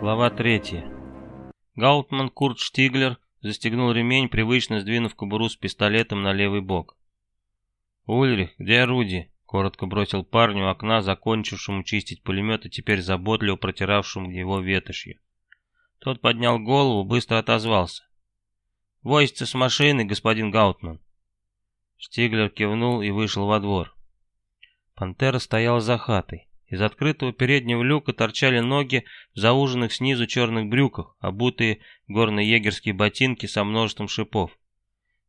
Глава 3. Гаутман Курт Штиглер застегнул ремень, привычно сдвинув кобуру с пистолетом на левый бок. «Ульрих, где орудие?» — коротко бросил парню окна, закончившему чистить пулемет и теперь заботливо протиравшему его ветошью. Тот поднял голову, быстро отозвался. «Возится с машины, господин Гаутман». Штиглер кивнул и вышел во двор. Пантера стояла за хатой. Из открытого переднего люка торчали ноги в зауженных снизу черных брюках, обутые горно-егерские ботинки со множеством шипов.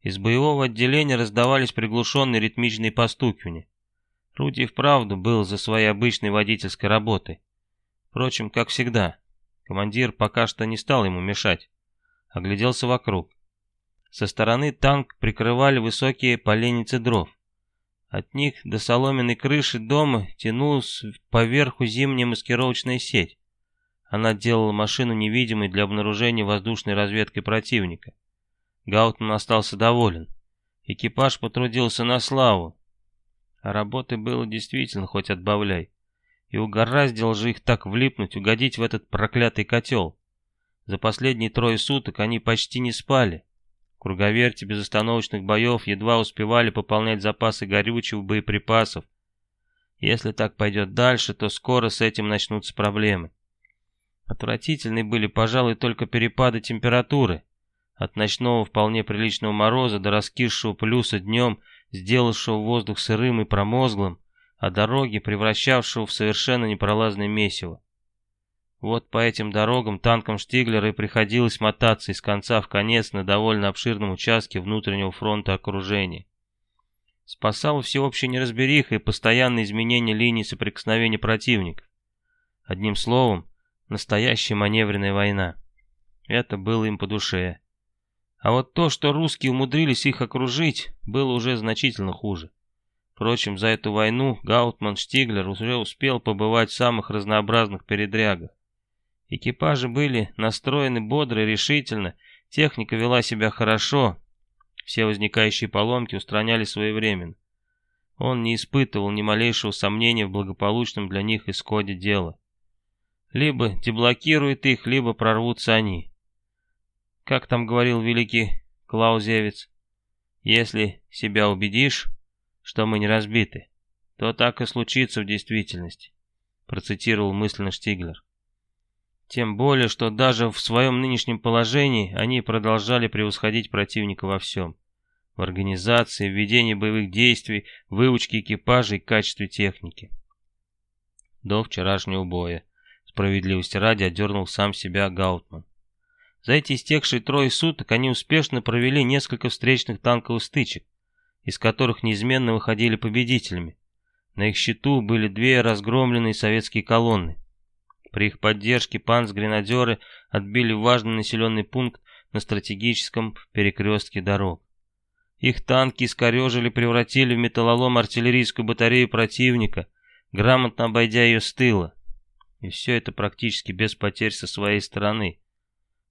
Из боевого отделения раздавались приглушенные ритмичные постукивания. Руди вправду был за своей обычной водительской работой. Впрочем, как всегда, командир пока что не стал ему мешать. Огляделся вокруг. Со стороны танк прикрывали высокие поленницы дров. От них до соломенной крыши дома тянулась поверху зимняя маскировочная сеть. Она делала машину невидимой для обнаружения воздушной разведкой противника. Гаутман остался доволен. Экипаж потрудился на славу. А работы было действительно хоть отбавляй. И угораздило же их так влипнуть, угодить в этот проклятый котел. За последние трое суток они почти не спали круговерти безостановочных боев едва успевали пополнять запасы горючего, боеприпасов. Если так пойдет дальше, то скоро с этим начнутся проблемы. Отвратительны были, пожалуй, только перепады температуры. От ночного вполне приличного мороза до раскисшего плюса днем, сделавшего воздух сырым и промозглым, а дороги превращавшего в совершенно непролазное месиво. Вот по этим дорогам танкам Штиглера и приходилось мотаться из конца в конец на довольно обширном участке внутреннего фронта окружения. Спасало всеобщая неразбериха и постоянное изменение линии соприкосновения противников. Одним словом, настоящая маневренная война. Это было им по душе. А вот то, что русские умудрились их окружить, было уже значительно хуже. Впрочем, за эту войну Гаутман Штиглер уже успел побывать в самых разнообразных передрягах. Экипажи были настроены бодро и решительно, техника вела себя хорошо, все возникающие поломки устраняли своевременно. Он не испытывал ни малейшего сомнения в благополучном для них исходе дела. Либо деблокирует их, либо прорвутся они. Как там говорил великий Клаузевец, если себя убедишь, что мы не разбиты, то так и случится в действительности, процитировал мысленно Штиглер. Тем более, что даже в своем нынешнем положении они продолжали превосходить противника во всем. В организации, ведении боевых действий, выучке экипажей и качестве техники. До вчерашнего боя. Справедливости ради отдернул сам себя Гаутман. За эти истекшие трое суток они успешно провели несколько встречных танковых стычек, из которых неизменно выходили победителями. На их счету были две разгромленные советские колонны. При их поддержке панцгренадеры отбили важный населенный пункт на стратегическом перекрестке дорог. Их танки искорежили, превратили в металлолом артиллерийскую батарею противника, грамотно обойдя ее с тыла. И все это практически без потерь со своей стороны.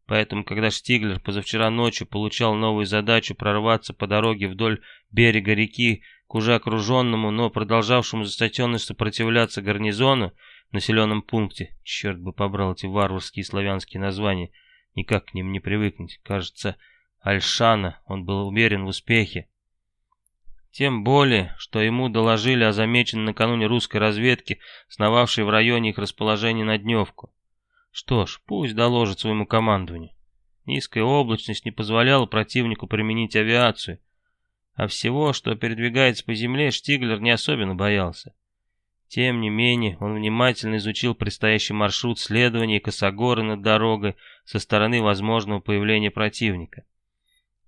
Поэтому, когда Штиглер позавчера ночью получал новую задачу прорваться по дороге вдоль берега реки к уже окруженному, но продолжавшему застатенно сопротивляться гарнизону, населенном пункте. Черт бы побрал эти варварские славянские названия. Никак к ним не привыкнуть. Кажется, Альшана, он был уверен в успехе. Тем более, что ему доложили о замеченной накануне русской разведки, сновавшей в районе их расположения на дневку. Что ж, пусть доложит своему командованию. Низкая облачность не позволяла противнику применить авиацию, а всего, что передвигается по земле, Штиглер не особенно боялся. Тем не менее, он внимательно изучил предстоящий маршрут следования косогоры над дорогой со стороны возможного появления противника.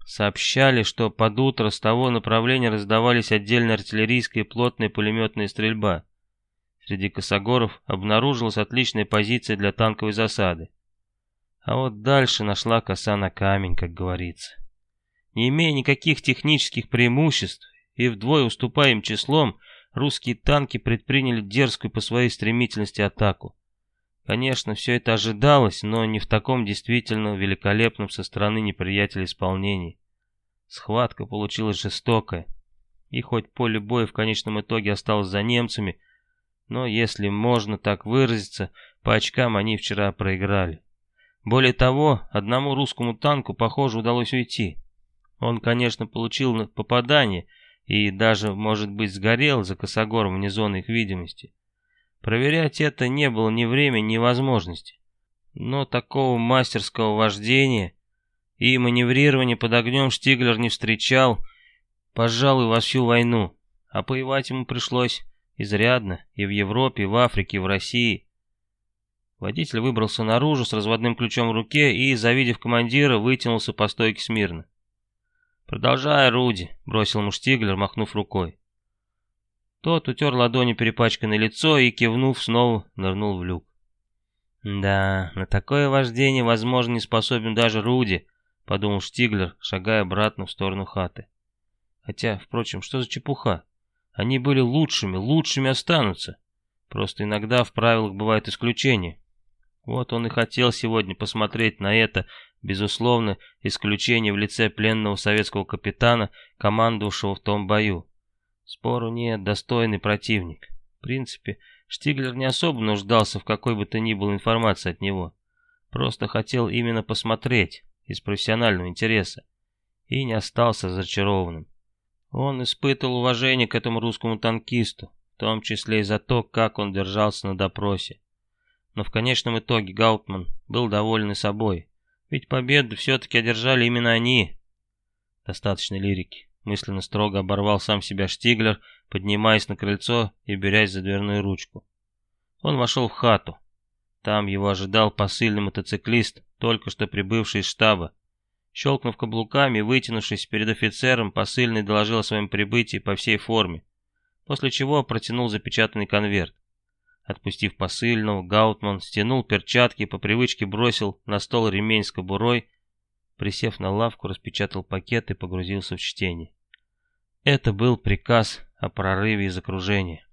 Сообщали, что под утро с того направления раздавались отдельная артиллерийская и плотная пулеметная стрельба. Среди косогоров обнаружилась отличная позиция для танковой засады. А вот дальше нашла коса на камень, как говорится. Не имея никаких технических преимуществ и вдвое уступая им числом, русские танки предприняли дерзкую по своей стремительности атаку. Конечно, все это ожидалось, но не в таком действительно великолепном со стороны неприятеля исполнении. Схватка получилась жестокая. И хоть поле боя в конечном итоге осталось за немцами, Но если можно так выразиться, по очкам они вчера проиграли. Более того, одному русскому танку, похоже, удалось уйти. Он, конечно, получил попадание и даже, может быть, сгорел за косогором вне зоны их видимости. Проверять это не было ни времени, ни возможности. Но такого мастерского вождения и маневрирования под огнем Штиглер не встречал, пожалуй, во всю войну. А воевать ему пришлось изрядно и в Европе, и в Африке, и в России. Водитель выбрался наружу с разводным ключом в руке и, завидев командира, вытянулся по стойке смирно. «Продолжай, Руди», — бросил ему Штиглер, махнув рукой. Тот утер ладони перепачканное лицо и, кивнув, снова нырнул в люк. «Да, на такое вождение, возможно, не способен даже Руди», — подумал Штиглер, шагая обратно в сторону хаты. Хотя, впрочем, что за чепуха? Они были лучшими, лучшими останутся. Просто иногда в правилах бывают исключения. Вот он и хотел сегодня посмотреть на это, безусловно, исключение в лице пленного советского капитана, командовавшего в том бою. Спору нет, достойный противник. В принципе, Штиглер не особо нуждался в какой бы то ни было информации от него. Просто хотел именно посмотреть, из профессионального интереса. И не остался зачарованным. Он испытывал уважение к этому русскому танкисту, в том числе и за то, как он держался на допросе. Но в конечном итоге Гаутман был доволен и собой, ведь победу все-таки одержали именно они. Достаточно лирики. Мысленно строго оборвал сам себя Штиглер, поднимаясь на крыльцо и берясь за дверную ручку. Он вошел в хату. Там его ожидал посыльный мотоциклист, только что прибывший из штаба. Щелкнув каблуками вытянувшись перед офицером, посыльный доложил о своем прибытии по всей форме, после чего протянул запечатанный конверт. Отпустив посыльного, Гаутман стянул перчатки по привычке бросил на стол ремень с кобурой, Присев на лавку, распечатал пакет и погрузился в чтение. Это был приказ о прорыве из окружения.